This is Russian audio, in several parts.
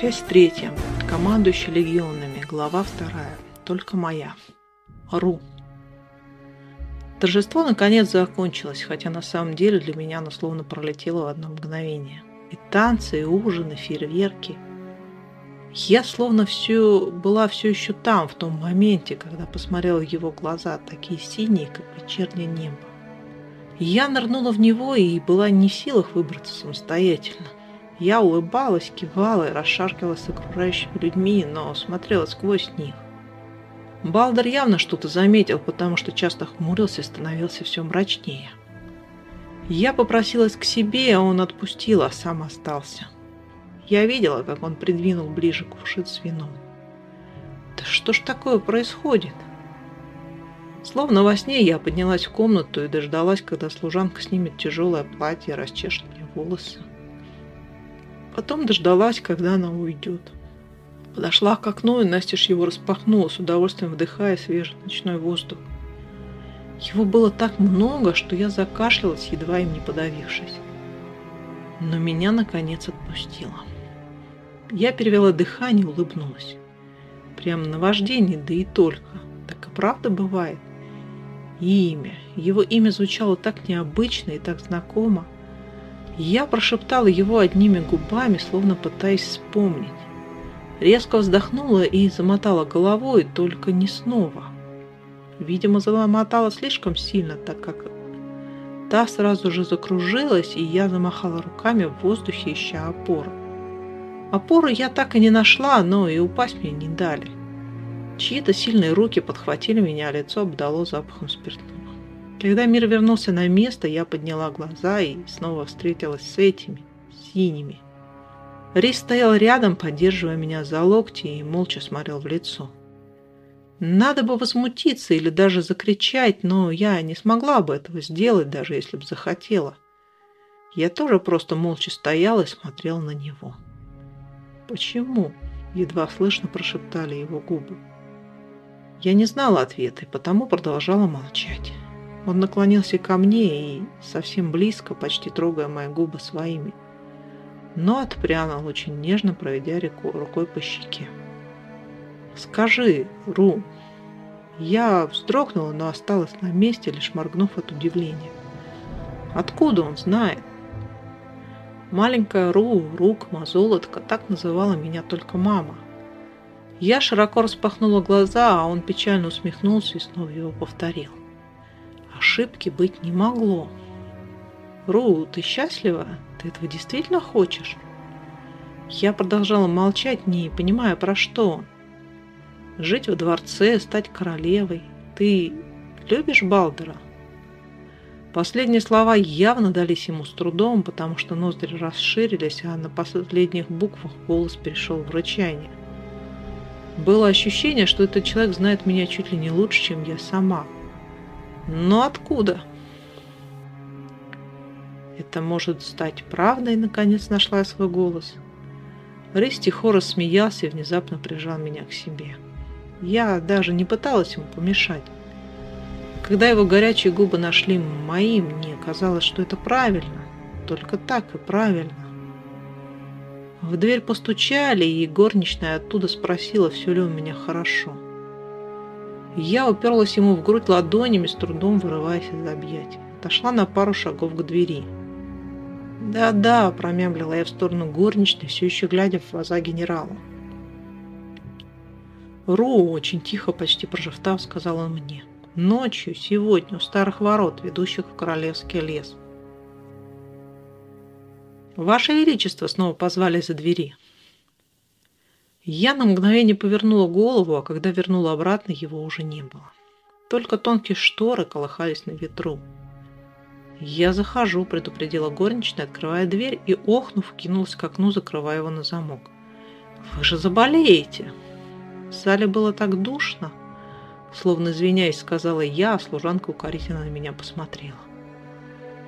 Часть третья. Командующий легионами. Глава вторая. Только моя. Ру. Торжество наконец закончилось, хотя на самом деле для меня оно словно пролетело в одно мгновение. И танцы, и ужины, фейерверки. Я словно все была все еще там, в том моменте, когда посмотрела в его глаза, такие синие, как вечернее небо. Я нырнула в него и была не в силах выбраться самостоятельно. Я улыбалась, кивала и расшаркивалась с окружающими людьми, но смотрела сквозь них. Балдер явно что-то заметил, потому что часто хмурился и становился все мрачнее. Я попросилась к себе, а он отпустил, а сам остался. Я видела, как он придвинул ближе кувшин с вином. Да что ж такое происходит? Словно во сне я поднялась в комнату и дождалась, когда служанка снимет тяжелое платье и расчешет мне волосы. Потом дождалась, когда она уйдет. Подошла к окну и настежь его распахнула, с удовольствием вдыхая свежий ночной воздух. Его было так много, что я закашлялась, едва им не подавившись. Но меня, наконец, отпустило. Я перевела дыхание и улыбнулась. Прямо на вождение, да и только. Так и правда бывает. И имя. Его имя звучало так необычно и так знакомо. Я прошептала его одними губами, словно пытаясь вспомнить. Резко вздохнула и замотала головой, только не снова. Видимо, замотала слишком сильно, так как та сразу же закружилась, и я замахала руками в воздухе, ища опору. Опору я так и не нашла, но и упасть мне не дали. Чьи-то сильные руки подхватили меня, а лицо обдало запахом спиртного. Когда мир вернулся на место, я подняла глаза и снова встретилась с этими, синими. Рис стоял рядом, поддерживая меня за локти и молча смотрел в лицо. Надо бы возмутиться или даже закричать, но я не смогла бы этого сделать, даже если бы захотела. Я тоже просто молча стояла и смотрела на него. «Почему?» – едва слышно прошептали его губы. Я не знала ответа и потому продолжала молчать. Он наклонился ко мне и совсем близко, почти трогая мои губы своими, но отпрянул очень нежно, проведя рукой по щеке. «Скажи, Ру!» Я вздрогнула, но осталась на месте, лишь моргнув от удивления. «Откуда он знает?» Маленькая Ру, Рук, Мазолотка, так называла меня только мама. Я широко распахнула глаза, а он печально усмехнулся и снова его повторил. Ошибки быть не могло. Ру, ты счастлива? Ты этого действительно хочешь? Я продолжала молчать, не понимая, про что. Жить во дворце, стать королевой. Ты любишь Балдера? Последние слова явно дались ему с трудом, потому что ноздри расширились, а на последних буквах голос перешел в рычание. Было ощущение, что этот человек знает меня чуть ли не лучше, чем я сама – но откуда? Это может стать правдой, наконец нашла я свой голос. Рысь тихо рассмеялся и внезапно прижал меня к себе. Я даже не пыталась ему помешать. Когда его горячие губы нашли мои, мне казалось, что это правильно. Только так и правильно. В дверь постучали, и горничная оттуда спросила, все ли у меня хорошо. Я уперлась ему в грудь ладонями, с трудом вырываясь из объятий. Отошла на пару шагов к двери. «Да-да», – промямлила я в сторону горничной, все еще глядя в глаза генерала. «Ру», – очень тихо, почти прожевтав, сказала мне. «Ночью, сегодня, у старых ворот, ведущих в королевский лес». «Ваше Величество!» – снова позвали за двери. Я на мгновение повернула голову, а когда вернула обратно, его уже не было. Только тонкие шторы колыхались на ветру. «Я захожу», – предупредила горничная, открывая дверь и, охнув, кинулась к окну, закрывая его на замок. «Вы же заболеете!» В зале было так душно, словно извиняясь, сказала я, а служанка укорительно на меня посмотрела.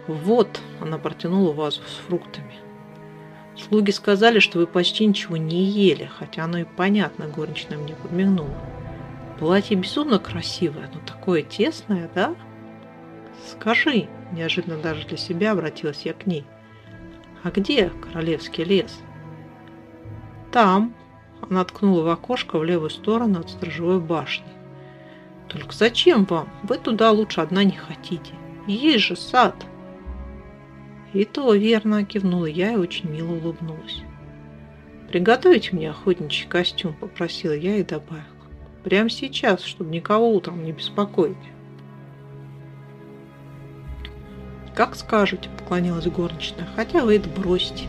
«Вот», – она протянула вазу с фруктами – Слуги сказали, что вы почти ничего не ели, хотя оно и понятно, горничная мне подмигнула. Платье безумно красивое, но такое тесное, да? Скажи, неожиданно даже для себя обратилась я к ней. А где королевский лес? Там. Она ткнула в окошко в левую сторону от сторожевой башни. Только зачем вам? Вы туда лучше одна не хотите. Есть же сад. И то верно, кивнула я и очень мило улыбнулась. «Приготовите мне охотничий костюм», – попросила я и добавила. «Прямо сейчас, чтобы никого утром не беспокоить». «Как скажете», – поклонилась горничная, – «хотя вы это бросьте.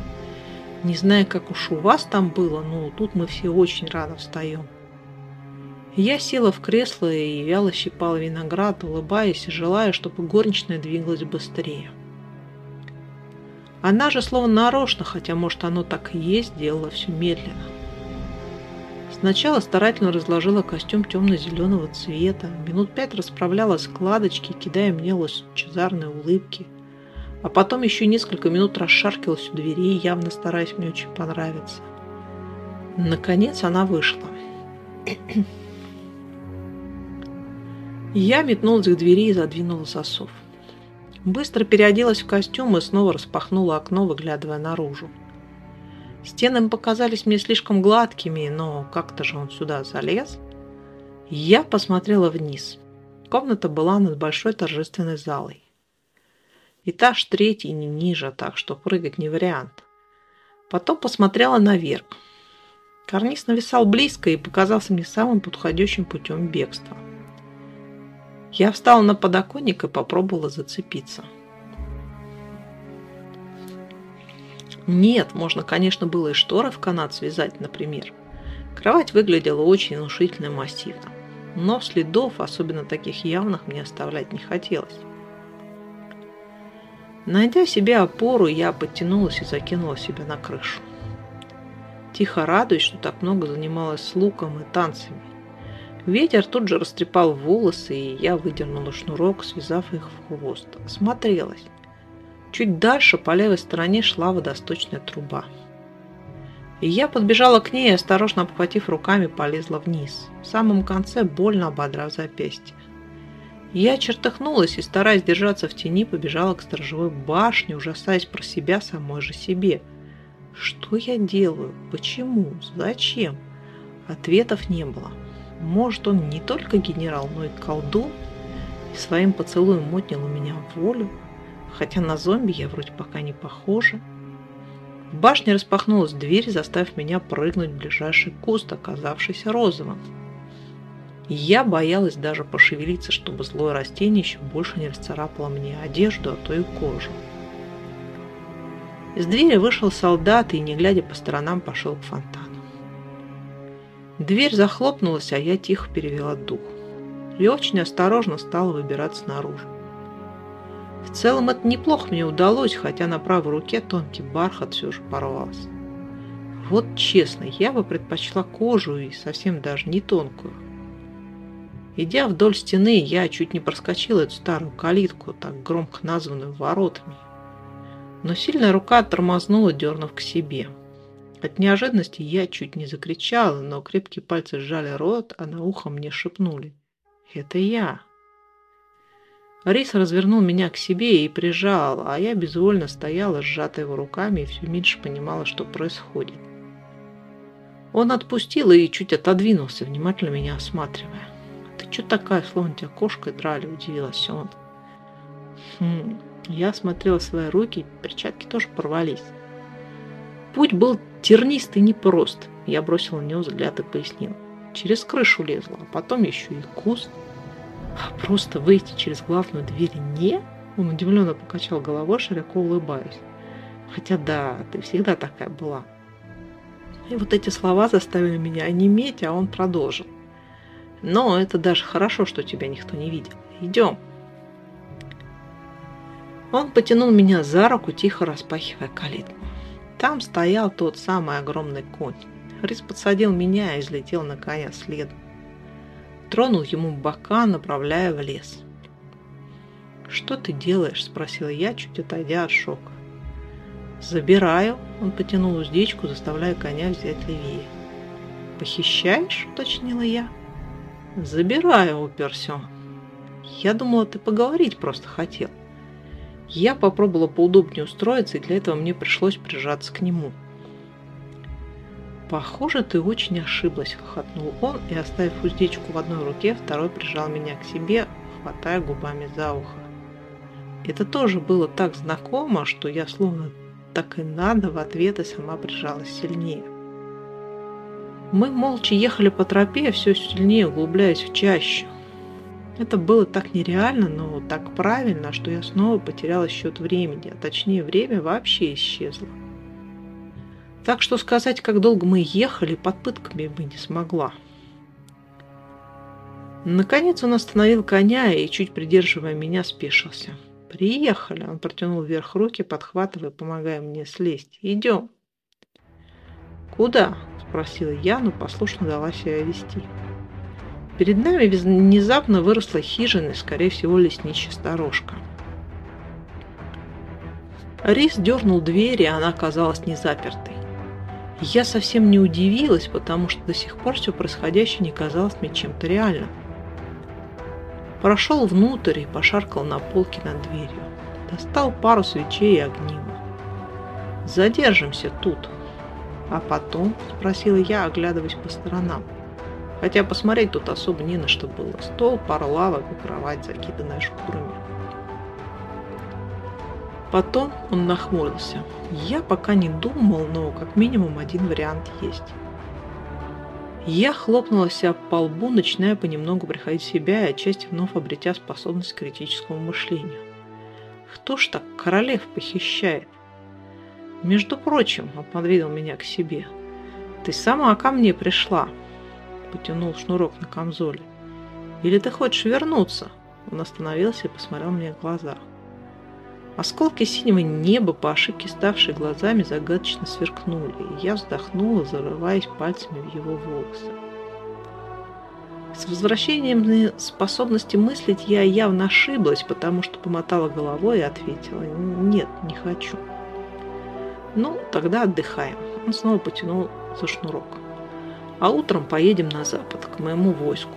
Не знаю, как уж у вас там было, но тут мы все очень рано встаем». Я села в кресло и вяло щипала виноград, улыбаясь и желая, чтобы горничная двигалась быстрее. Она же словно нарочно, хотя может оно так и есть, делала все медленно. Сначала старательно разложила костюм темно-зеленого цвета, минут пять расправляла складочки, кидая мне лучезарные улыбки, а потом еще несколько минут расшаркивалась у двери, явно стараясь мне очень понравиться. Наконец она вышла. Я метнулась к двери и задвинула засов. Быстро переоделась в костюм и снова распахнула окно, выглядывая наружу. Стены показались мне слишком гладкими, но как-то же он сюда залез. Я посмотрела вниз. Комната была над большой торжественной залой. Этаж третий, не ниже, так что прыгать не вариант. Потом посмотрела наверх. Карниз нависал близко и показался мне самым подходящим путем бегства. Я встала на подоконник и попробовала зацепиться. Нет, можно, конечно, было и шторы в канат связать, например. Кровать выглядела очень внушительно и массивно. Но следов, особенно таких явных, мне оставлять не хотелось. Найдя себе опору, я подтянулась и закинула себя на крышу. Тихо радуясь, что так много занималась с луком и танцами. Ветер тут же растрепал волосы, и я выдернула шнурок, связав их в хвост. Смотрелась. Чуть дальше по левой стороне шла водосточная труба. И я подбежала к ней осторожно обхватив руками, полезла вниз. В самом конце больно ободрав запястье. Я чертыхнулась и, стараясь держаться в тени, побежала к сторожевой башне, ужасаясь про себя самой же себе. Что я делаю? Почему? Зачем? Ответов не было. Может, он не только генерал, но и колдун, и своим поцелуем отнял у меня волю, хотя на зомби я вроде пока не похожа. В башне распахнулась дверь, заставив меня прыгнуть в ближайший куст, оказавшийся розовым. я боялась даже пошевелиться, чтобы злое растение еще больше не расцарапало мне одежду, а то и кожу. Из двери вышел солдат и, не глядя по сторонам, пошел к фонтану. Дверь захлопнулась, а я тихо перевела дух. И очень осторожно стала выбираться наружу. В целом это неплохо мне удалось, хотя на правой руке тонкий бархат все же порвался. Вот честно, я бы предпочла кожу и совсем даже не тонкую. Идя вдоль стены, я чуть не проскочила эту старую калитку, так громко названную воротами. Но сильная рука тормознула, дернув к себе – от неожиданности я чуть не закричала, но крепкие пальцы сжали рот, а на ухо мне шепнули. «Это я!» Рис развернул меня к себе и прижал, а я безвольно стояла, сжатая его руками, и все меньше понимала, что происходит. Он отпустил и чуть отодвинулся, внимательно меня осматривая. «Ты что такая, словно тебя кошкой драли?» – удивилась он. Хм, я смотрела свои руки, перчатки тоже порвались. Путь был тернистый непрост. Я бросила на него взгляд и пояснила. Через крышу лезла, а потом еще и куст. А просто выйти через главную дверь не? Он удивленно покачал головой, широко улыбаясь. Хотя да, ты всегда такая была. И вот эти слова заставили меня онеметь, а он продолжил. Но это даже хорошо, что тебя никто не видел. Идем. Он потянул меня за руку, тихо распахивая калитку. Там стоял тот самый огромный конь. Рис подсадил меня и взлетел на коня следом. Тронул ему бока, направляя в лес. «Что ты делаешь?» – спросила я, чуть отойдя от шока. «Забираю», – он потянул уздечку, заставляя коня взять левее. «Похищаешь?» – уточнила я. «Забираю», – уперся. «Я думала, ты поговорить просто хотел». Я попробовала поудобнее устроиться, и для этого мне пришлось прижаться к нему. «Похоже, ты очень ошиблась», – хохотнул он и, оставив уздечку в одной руке, второй прижал меня к себе, хватая губами за ухо. Это тоже было так знакомо, что я словно так и надо в ответ и сама прижалась сильнее. Мы молча ехали по тропе, все сильнее углубляясь в чащу. Это было так нереально, но так правильно, что я снова потеряла счет времени, а точнее время вообще исчезло. Так что сказать, как долго мы ехали, под пытками бы не смогла. Наконец он остановил коня и, чуть придерживая меня, спешился. «Приехали!» Он протянул вверх руки, подхватывая, помогая мне слезть. «Идем!» «Куда?» – спросила я, но послушно дала себя вести. Перед нами внезапно выросла хижина, скорее всего, лесничья сторожка. Рис дернул дверь, и она оказалась не запертой. Я совсем не удивилась, потому что до сих пор все происходящее не казалось мне чем-то реальным. Прошел внутрь и пошаркал на полке над дверью. Достал пару свечей и огниво. «Задержимся тут». «А потом?» – спросила я, оглядываясь по сторонам. Хотя посмотреть тут особо не на что было. Стол, пара лавок и кровать, закиданная шкурами. Потом он нахмурился. Я пока не думал, но как минимум один вариант есть. Я хлопнула себя по лбу, начиная понемногу приходить в себя и отчасти вновь обретя способность к критическому мышлению. Кто ж так королев похищает? Между прочим, он подвинул меня к себе. Ты сама ко мне пришла. Потянул шнурок на камзоле. Или ты хочешь вернуться? Он остановился и посмотрел мне в глаза. Осколки синего неба, по ошибке ставшие глазами, загадочно сверкнули, и я вздохнула, зарываясь пальцами в его волосы. С возвращением способности мыслить я явно ошиблась, потому что помотала головой и ответила «Нет, не хочу». «Ну, тогда отдыхаем». Он снова потянул за шнурок. «А утром поедем на запад, к моему войску.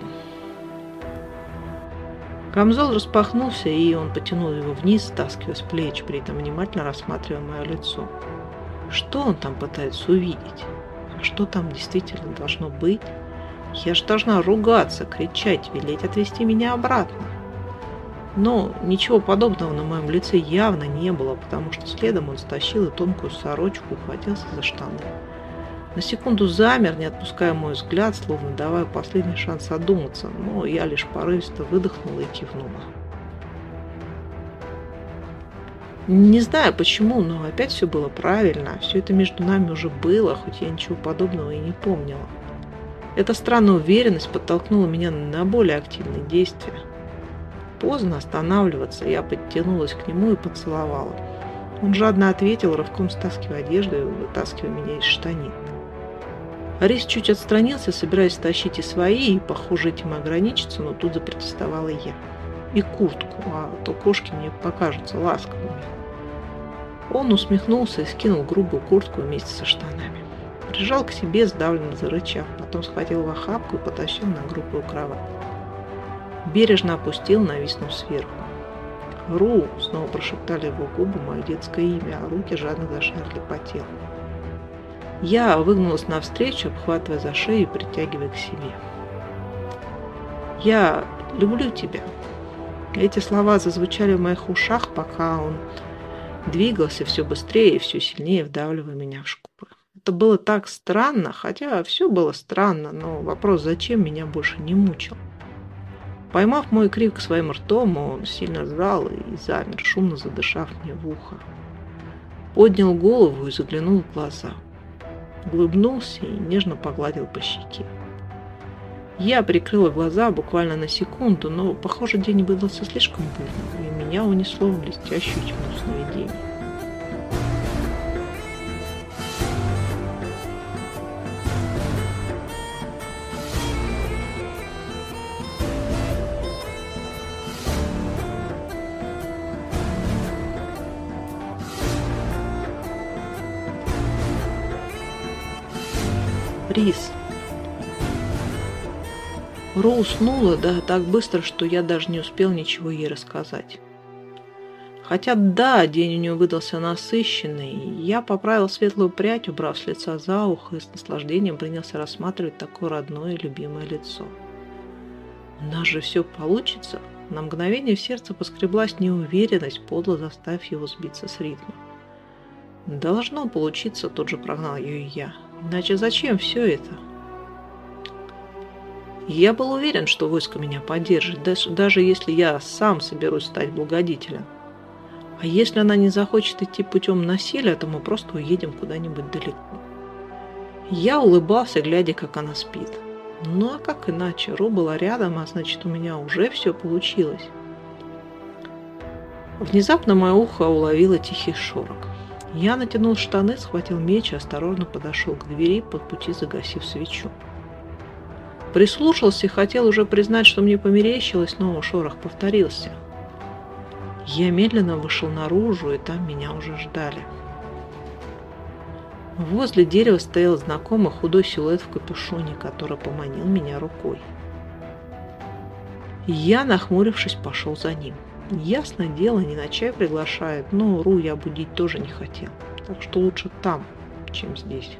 Камзол распахнулся, и он потянул его вниз, стаскивая с плеч, при этом внимательно рассматривая мое лицо. Что он там пытается увидеть? А что там действительно должно быть? Я же должна ругаться, кричать, велеть отвести меня обратно. Но ничего подобного на моем лице явно не было, потому что следом он стащил и тонкую сорочку, ухватился за штаны. На секунду замер, не отпуская мой взгляд, словно давая последний шанс одуматься, но я лишь порывисто выдохнула и кивнула. Не знаю почему, но опять все было правильно. Все это между нами уже было, хоть я ничего подобного и не помнила. Эта странная уверенность подтолкнула меня на более активные действия. Поздно останавливаться, я подтянулась к нему и поцеловала. Он жадно ответил, рывком стаскивая одежду и вытаскивая меня из штанин. Рис чуть отстранился, собираясь тащить и свои, и, похоже, этим ограничиться, но тут запротестовала я. И куртку, а то кошки мне покажутся ласковыми. Он усмехнулся и скинул грубую куртку вместе со штанами. Прижал к себе, сдавленно зарычав, потом схватил в охапку и потащил на грубую кровать. Бережно опустил, нависнув сверху. «Ру!» — снова прошептали его губы мое детское имя, а руки жадно зашарили по телу. Я выгнулась навстречу, обхватывая за шею и притягивая к себе. «Я люблю тебя». Эти слова зазвучали в моих ушах, пока он двигался все быстрее и все сильнее, вдавливая меня в шкуры. Это было так странно, хотя все было странно, но вопрос, зачем меня больше не мучил. Поймав мой крик своим ртом, он сильно сжал и замер, шумно задышав мне в ухо. Поднял голову и заглянул в глаза улыбнулся и нежно погладил по щеке. Я прикрыла глаза буквально на секунду, но, похоже, день выдался слишком бурным, и меня унесло в блестящую тьму сновидений. Ро уснула, да так быстро, что я даже не успел ничего ей рассказать. Хотя да, день у нее выдался насыщенный, я поправил светлую прядь, убрав с лица за ухо и с наслаждением принялся рассматривать такое родное и любимое лицо. У нас же все получится. На мгновение в сердце поскреблась неуверенность, подло заставив его сбиться с ритма. Должно получиться, тут же прогнал ее и я. Иначе зачем все это? Я был уверен, что войско меня поддержит, даже если я сам соберусь стать благодетелем. А если она не захочет идти путем насилия, то мы просто уедем куда-нибудь далеко. Я улыбался, глядя, как она спит. Ну а как иначе? Ру была рядом, а значит у меня уже все получилось. Внезапно мое ухо уловило тихий шорох. Я натянул штаны, схватил меч и осторожно подошел к двери, под пути загасив свечу. Прислушался и хотел уже признать, что мне померещилось, но шорох повторился – я медленно вышел наружу, и там меня уже ждали. Возле дерева стоял знакомый худой силуэт в капюшоне, который поманил меня рукой. Я, нахмурившись, пошел за ним. Ясное дело, не на чай приглашает, но Ру я будить тоже не хотел. Так что лучше там, чем здесь.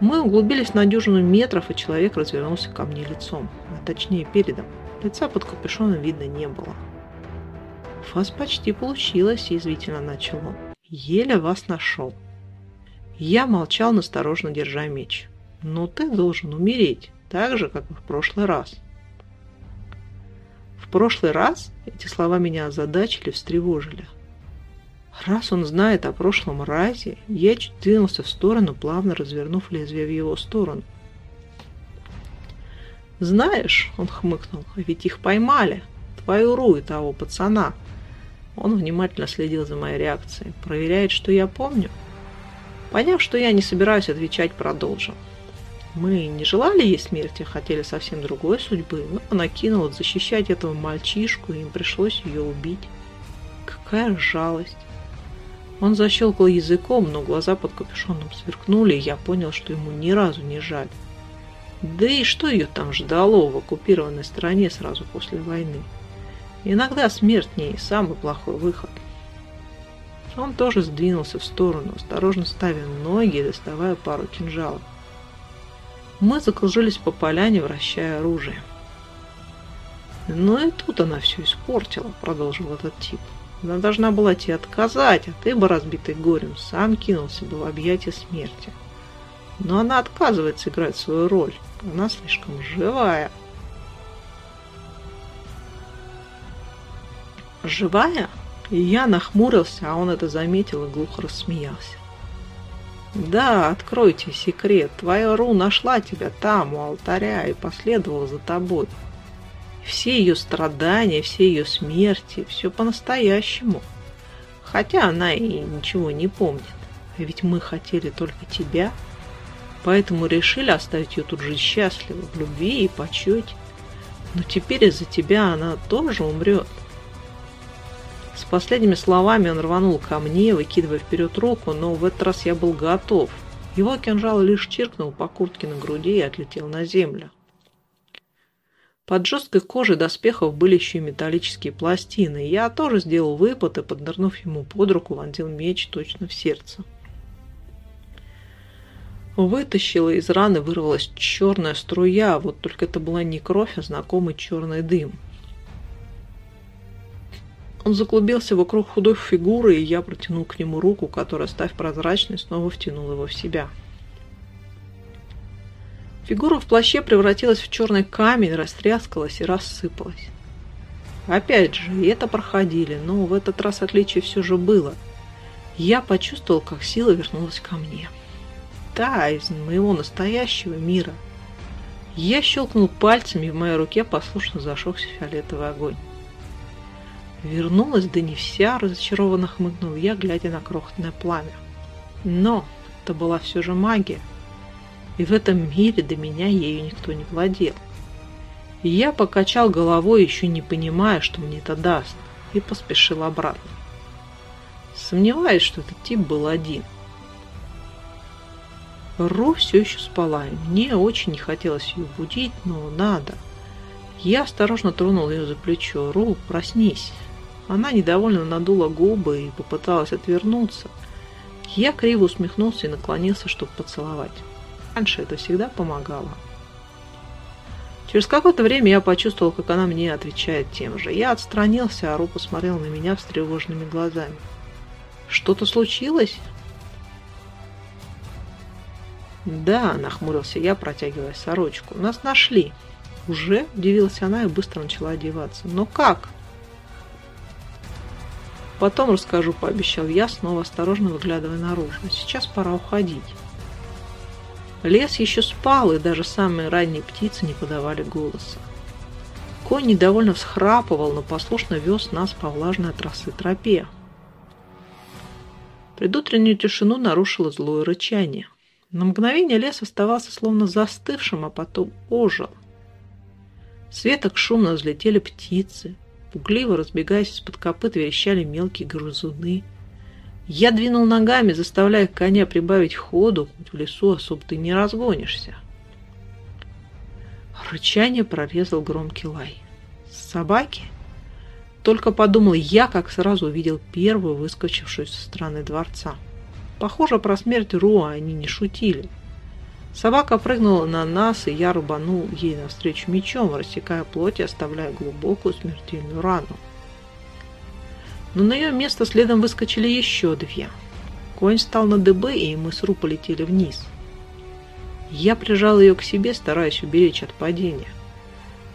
Мы углубились на дюжину метров, и человек развернулся ко мне лицом, а точнее передом. Лица под капюшоном видно не было. «У вас почти получилось», – язвительно начал он. «Еле вас нашел». Я молчал, насторожно держа меч. «Но ты должен умереть, так же, как и в прошлый раз». В прошлый раз эти слова меня озадачили, встревожили. Раз он знает о прошлом разе, чуть двинулся в сторону, плавно развернув лезвие в его сторону. «Знаешь», — он хмыкнул, — «ведь их поймали, твою Ру и того пацана». Он внимательно следил за моей реакцией, проверяет, что я помню. Поняв, что я не собираюсь отвечать, продолжил. Мы не желали ей смерти, хотели совсем другой судьбы, но она кинула защищать этого мальчишку, и им пришлось ее убить. Какая жалость. Он защелкал языком, но глаза под капюшоном сверкнули, и я понял, что ему ни разу не жаль. Да и что ее там ждало в оккупированной стране сразу после войны? Иногда смерть не самый плохой выход. Он тоже сдвинулся в сторону, осторожно ставя ноги и доставая пару кинжалов. Мы закружились по поляне, вращая оружие. «Но и тут она все испортила», — продолжил этот тип. «Она должна была тебе отказать, а ты бы, разбитый горем, сам кинулся бы в объятия смерти. Но она отказывается играть свою роль. Она слишком живая». живая?» И я нахмурился, а он это заметил и глухо рассмеялся. «Да, откройте секрет. Твоя Ру нашла тебя там, у алтаря, и последовала за тобой. Все ее страдания, все ее смерти, все по-настоящему. Хотя она и ничего не помнит. Ведь мы хотели только тебя, поэтому решили оставить ее тут жить счастливо, в любви и почете. Но теперь из-за тебя она тоже умрет. С последними словами он рванул ко мне, выкидывая вперед руку, но в этот раз я был готов. Его кинжал лишь чиркнул по куртке на груди и отлетел на землю. Под жесткой кожей доспехов были еще и металлические пластины. Я тоже сделал выпад и, поднырнув ему под руку, вонзил меч точно в сердце. Вытащила из раны, вырвалась черная струя, вот только это была не кровь, а знакомый черный дым. Он заклубился вокруг худой фигуры, и я протянул к нему руку, которая, став прозрачной, снова втянула его в себя. Фигура в плаще превратилась в черный камень, растряскалась и рассыпалась. Опять же, и это проходили, но в этот раз отличие все же было. Я почувствовал, как сила вернулась ко мне. Да, из моего настоящего мира. Я щелкнул пальцами, и в моей руке послушно зашелся фиолетовый огонь. Вернулась, да не вся, разочарованно хмыкнул я, глядя на крохотное пламя. Но это была все же магия. И в этом мире до меня ею никто не владел. И я покачал головой, еще не понимая, что мне это даст, и поспешил обратно. Сомневаюсь, что этот тип был один. Ру все еще спала, и мне очень не хотелось ее будить, но надо. Я осторожно тронул ее за плечо. «Ру, проснись!» Она недовольно надула губы и попыталась отвернуться. Я криво усмехнулся и наклонился, чтобы поцеловать. Раньше это всегда помогало. Через какое-то время я почувствовал, как она мне отвечает тем же. Я отстранился, а Ру посмотрел на меня встревоженными глазами. «Что-то случилось?» «Да», — нахмурился я, протягивая сорочку. «Нас нашли». «Уже?» – удивилась она и быстро начала одеваться. «Но как?» «Потом расскажу», – пообещал я, снова осторожно выглядывая наружу. «Сейчас пора уходить». Лес еще спал, и даже самые ранние птицы не подавали голоса. Конь недовольно всхрапывал, но послушно вез нас по влажной росы тропе. Предутреннюю тишину нарушило злое рычание. На мгновение лес оставался словно застывшим, а потом ожил. С веток шумно взлетели птицы, пугливо разбегаясь из-под копыт, верещали мелкие грызуны. Я двинул ногами, заставляя коня прибавить ходу, хоть в лесу особо ты не разгонишься. Рычание прорезал громкий лай. Собаки? Только подумал я, как сразу увидел первую, выскочившую со стороны дворца. Похоже, про смерть Руа они не шутили. Собака прыгнула на нас, и я рубанул ей навстречу мечом, рассекая плоть и оставляя глубокую смертельную рану. Но на ее место следом выскочили еще две. Конь стал на дыбы, и мы с Ру полетели вниз. Я прижал ее к себе, стараясь уберечь от падения.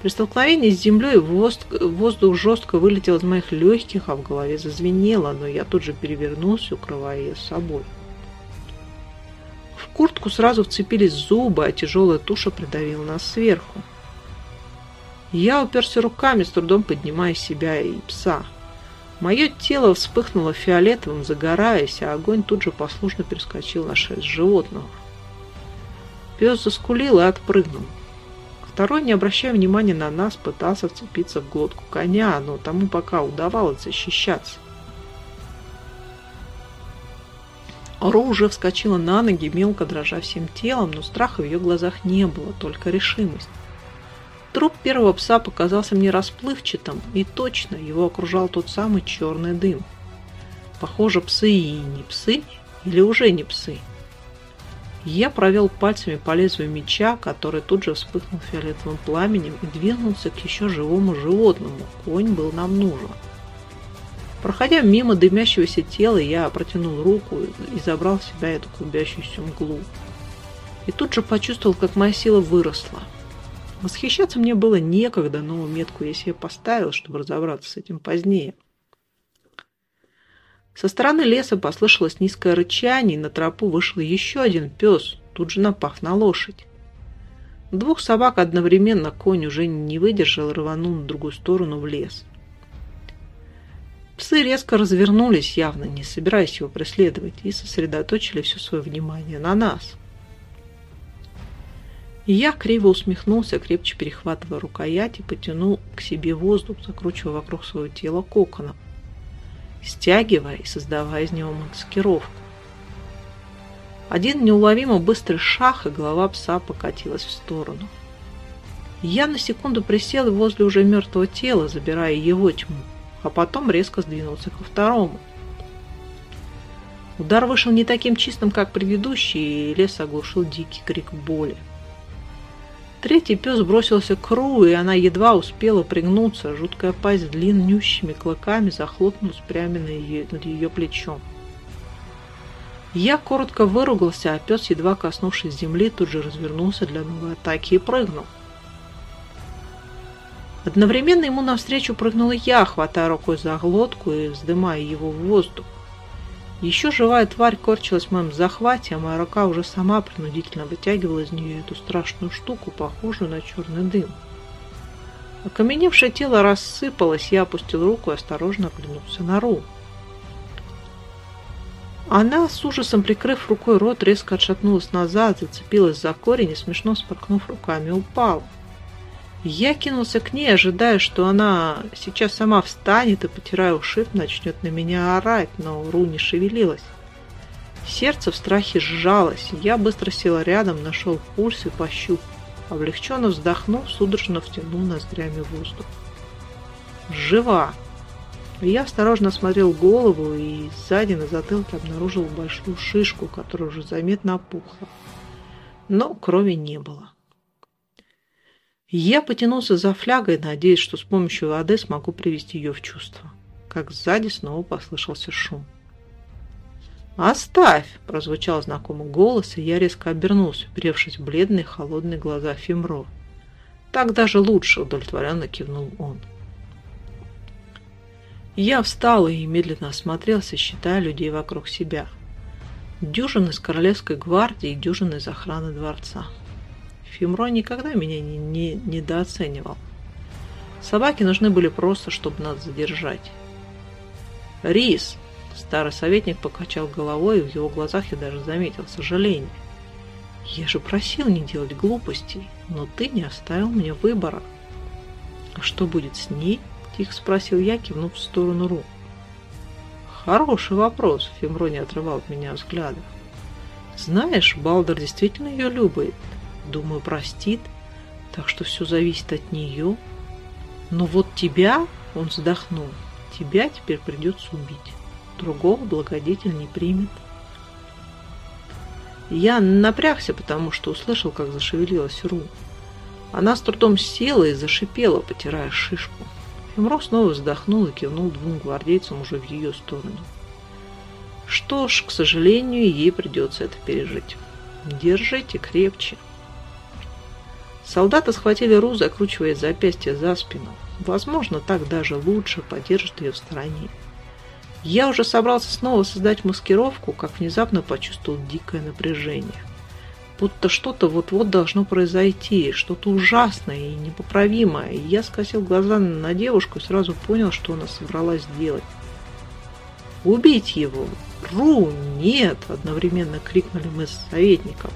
При столкновении с землей воздух жестко вылетел из моих легких, а в голове зазвенело, но я тут же перевернулся, укрывая ее собой куртку сразу вцепились зубы, а тяжелая туша придавила нас сверху. Я уперся руками, с трудом поднимая себя и пса. Мое тело вспыхнуло фиолетовым, загораясь, а огонь тут же послушно перескочил на шесть животного. Пес заскулил и отпрыгнул. Второй, не обращая внимания на нас, пытался вцепиться в глотку коня, но тому пока удавалось защищаться. Ру уже вскочила на ноги, мелко дрожа всем телом, но страха в ее глазах не было, только решимость. Труп первого пса показался мне расплывчатым, и точно его окружал тот самый черный дым. Похоже, псы и не псы, или уже не псы. Я провел пальцами по лезвию меча, который тут же вспыхнул фиолетовым пламенем и двинулся к еще живому животному. Конь был нам нужен. Проходя мимо дымящегося тела, я протянул руку и забрал в себя эту клубящуюся мглу. И тут же почувствовал, как моя сила выросла. Восхищаться мне было некогда, но метку я себе поставил, чтобы разобраться с этим позднее. Со стороны леса послышалось низкое рычание, и на тропу вышел еще один пес, тут же напав на лошадь. Двух собак одновременно конь уже не выдержал и рванул на другую сторону в лес. Псы резко развернулись, явно не собираясь его преследовать, и сосредоточили все свое внимание на нас. И я криво усмехнулся, крепче перехватывая рукоять и потянул к себе воздух, закручивая вокруг своего тела коконом, стягивая и создавая из него маскировку. Один неуловимо быстрый шаг, и голова пса покатилась в сторону. Я на секунду присел возле уже мертвого тела, забирая его тьму а потом резко сдвинулся ко второму. Удар вышел не таким чистым, как предыдущий, и лес оглушил дикий крик боли. Третий пес бросился к Ру, и она едва успела пригнуться. Жуткая пасть длиннющими клыками захлопнулась прямо на ее, над ее плечом. Я коротко выругался, а пес, едва коснувшись земли, тут же развернулся для новой атаки и прыгнул. Одновременно ему навстречу прыгнула я, хватая рукой за глотку и вздымая его в воздух. Еще живая тварь корчилась в моем захвате, а моя рука уже сама принудительно вытягивала из нее эту страшную штуку, похожую на черный дым. Окаменевшее тело рассыпалось, я опустил руку и осторожно оглянулся на Ру. Она, с ужасом прикрыв рукой рот, резко отшатнулась назад, зацепилась за корень и, смешно споркнув руками, упала. Я кинулся к ней, ожидая, что она сейчас сама встанет и, потирая ушиб, начнет на меня орать, но Ру не шевелилась. Сердце в страхе сжалось, я быстро сел рядом, нашел пульс и пощупал. Облегченно вздохнув, судорожно втянул ноздрями воздух. Жива! Я осторожно осмотрел голову и сзади на затылке обнаружил большую шишку, которая уже заметно опухла. Но крови не было. Я потянулся за флягой, надеясь, что с помощью воды смогу привести ее в чувство. Как сзади снова послышался шум. «Оставь!» – прозвучал знакомый голос, и я резко обернулся, уперевшись в бледные холодные глаза Фимро. «Так даже лучше!» – удовлетворенно кивнул он. Я встал и медленно осмотрелся, считая людей вокруг себя. Дюжин из королевской гвардии и дюжин из охраны дворца. Фимро никогда меня не, не недооценивал. Собаки нужны были просто, чтобы нас задержать. «Рис!» Старый советник покачал головой, и в его глазах я даже заметил сожаление. «Я же просил не делать глупостей, но ты не оставил мне выбора». «А что будет с ней?» – тихо спросил я, кивнув в сторону Ру. «Хороший вопрос», – Фимро не отрывал от меня взгляда. «Знаешь, Балдер действительно ее любит. Думаю, простит, так что все зависит от нее. Но вот тебя, – он вздохнул, – тебя теперь придется убить» другого благодетель не примет. Я напрягся, потому что услышал, как зашевелилась Ру. Она с трудом села и зашипела, потирая шишку. Фимро снова вздохнул и кивнул двум гвардейцам уже в ее сторону. Что ж, к сожалению, ей придется это пережить. Держите крепче. Солдаты схватили Ру, закручивая запястье за спину. Возможно, так даже лучше поддержит ее в стороне. Я уже собрался снова создать маскировку, как внезапно почувствовал дикое напряжение. Будто что-то вот-вот должно произойти, что-то ужасное и непоправимое. Я скосил глаза на девушку и сразу понял, что она собралась сделать. «Убить его! Ру! Нет!» – одновременно крикнули мы с советником.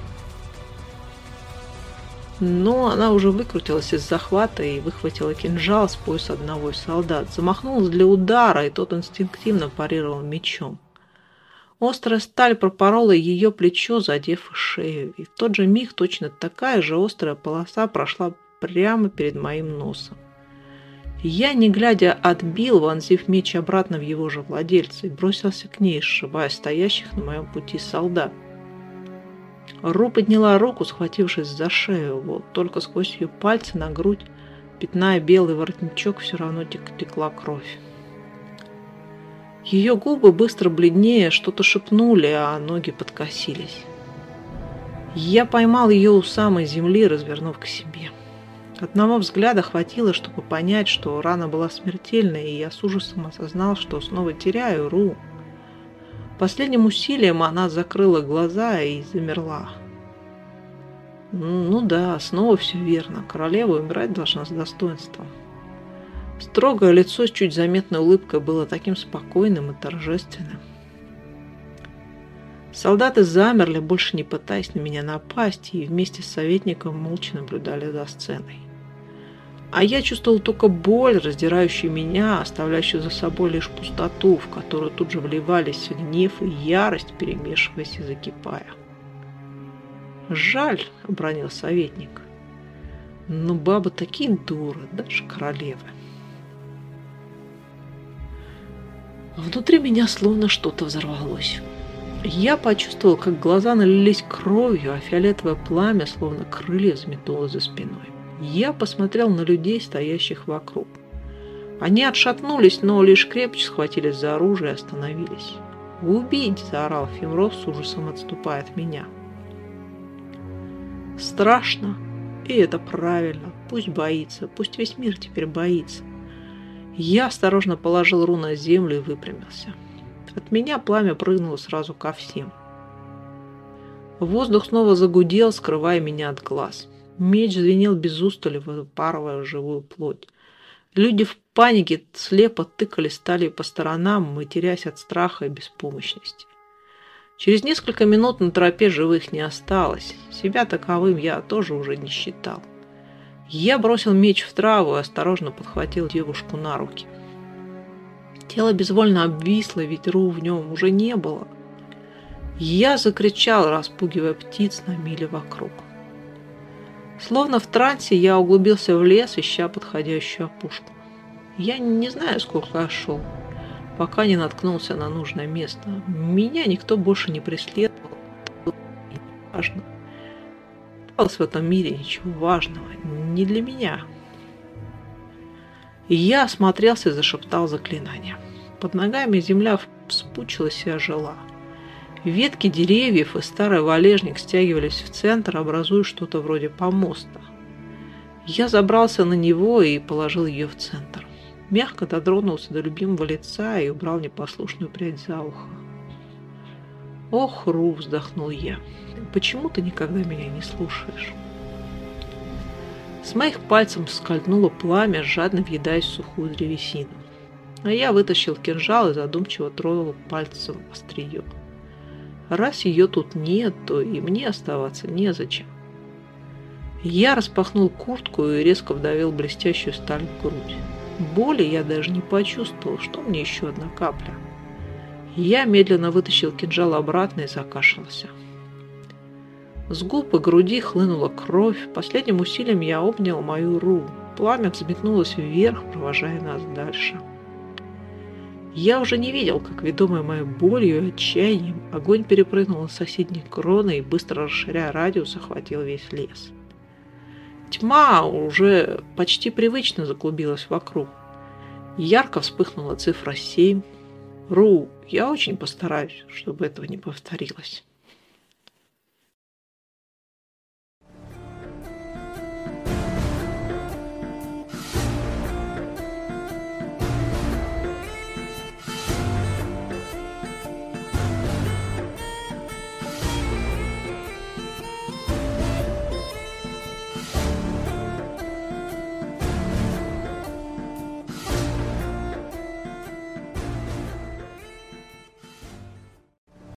Но она уже выкрутилась из захвата и выхватила кинжал с пояса одного из солдат. Замахнулась для удара, и тот инстинктивно парировал мечом. Острая сталь пропорола ее плечо, задев шею, и в тот же миг точно такая же острая полоса прошла прямо перед моим носом. Я, не глядя, отбил, вонзив меч обратно в его же владельца, и бросился к ней, сшибая стоящих на моем пути солдат. Ру подняла руку, схватившись за шею. Вот только сквозь ее пальцы на грудь, пятная белый воротничок, все равно текла кровь. Ее губы быстро бледнее что-то шепнули, а ноги подкосились. Я поймал ее у самой земли, развернув к себе. Одного взгляда хватило, чтобы понять, что рана была смертельной, и я с ужасом осознал, что снова теряю Ру. Последним усилием она закрыла глаза и замерла. Ну да, снова все верно. Королева умирать должна с достоинством. Строгое лицо с чуть заметной улыбкой было таким спокойным и торжественным. Солдаты замерли, больше не пытаясь на меня напасть, и вместе с советником молча наблюдали за сценой. А я чувствовал только боль, раздирающую меня, оставляющую за собой лишь пустоту, в которую тут же вливались гнев и ярость, перемешиваясь и закипая. «Жаль», — обронил советник. «Но бабы такие дуры, даже королевы». Внутри меня словно что-то взорвалось. Я почувствовал, как глаза налились кровью, а фиолетовое пламя, словно крылья, взметнуло за спиной. Я посмотрел на людей, стоящих вокруг. Они отшатнулись, но лишь крепче схватились за оружие и остановились. «Убить!» – заорал Фимров с ужасом отступая от меня. Страшно, и это правильно. Пусть боится, пусть весь мир теперь боится. Я осторожно положил ру на землю и выпрямился. От меня пламя прыгнуло сразу ко всем. Воздух снова загудел, скрывая меня от глаз. Меч звенел без устали, выпарывая живую плоть. Люди в панике слепо тыкали стали по сторонам, матерясь от страха и беспомощности. Через несколько минут на тропе живых не осталось. Себя таковым я тоже уже не считал. Я бросил меч в траву и осторожно подхватил девушку на руки. Тело безвольно обвисло, ведь ру в нем уже не было. Я закричал, распугивая птиц на миле вокруг. Словно в трансе я углубился в лес, ища подходящую опушку. Я не знаю, сколько я шел. пока не наткнулся на нужное место. Меня никто больше не преследовал. И важно. Осталось в этом мире ничего важного. Не для меня. Я осмотрелся и зашептал заклинание. Под ногами земля вспучилась и ожила. Ветки деревьев и старый валежник стягивались в центр, образуя что-то вроде помоста. Я забрался на него и положил ее в центр. Мягко дотронулся до любимого лица и убрал непослушную прядь за ухо. «Ох, Ру!» – вздохнул я. «Почему ты никогда меня не слушаешь?» С моих пальцев скользнуло пламя, жадно въедаясь в сухую древесину. А я вытащил кинжал и задумчиво тронул пальцем острие. Раз ее тут нет, то и мне оставаться незачем. Я распахнул куртку и резко вдавил блестящую сталь в грудь. Боли я даже не почувствовал, что мне еще одна капля. Я медленно вытащил кинжал обратно и закашлялся. С губ и груди хлынула кровь. Последним усилием я обнял мою ру. Пламя взметнулось вверх, провожая нас дальше. Я уже не видел, как, ведомый моей болью и отчаянием, огонь перепрыгнул на соседние кроны и, быстро расширяя радиус, охватил весь лес. Тьма уже почти привычно заклубилась вокруг. Ярко вспыхнула цифра 7. Ру, я очень постараюсь, чтобы этого не повторилось.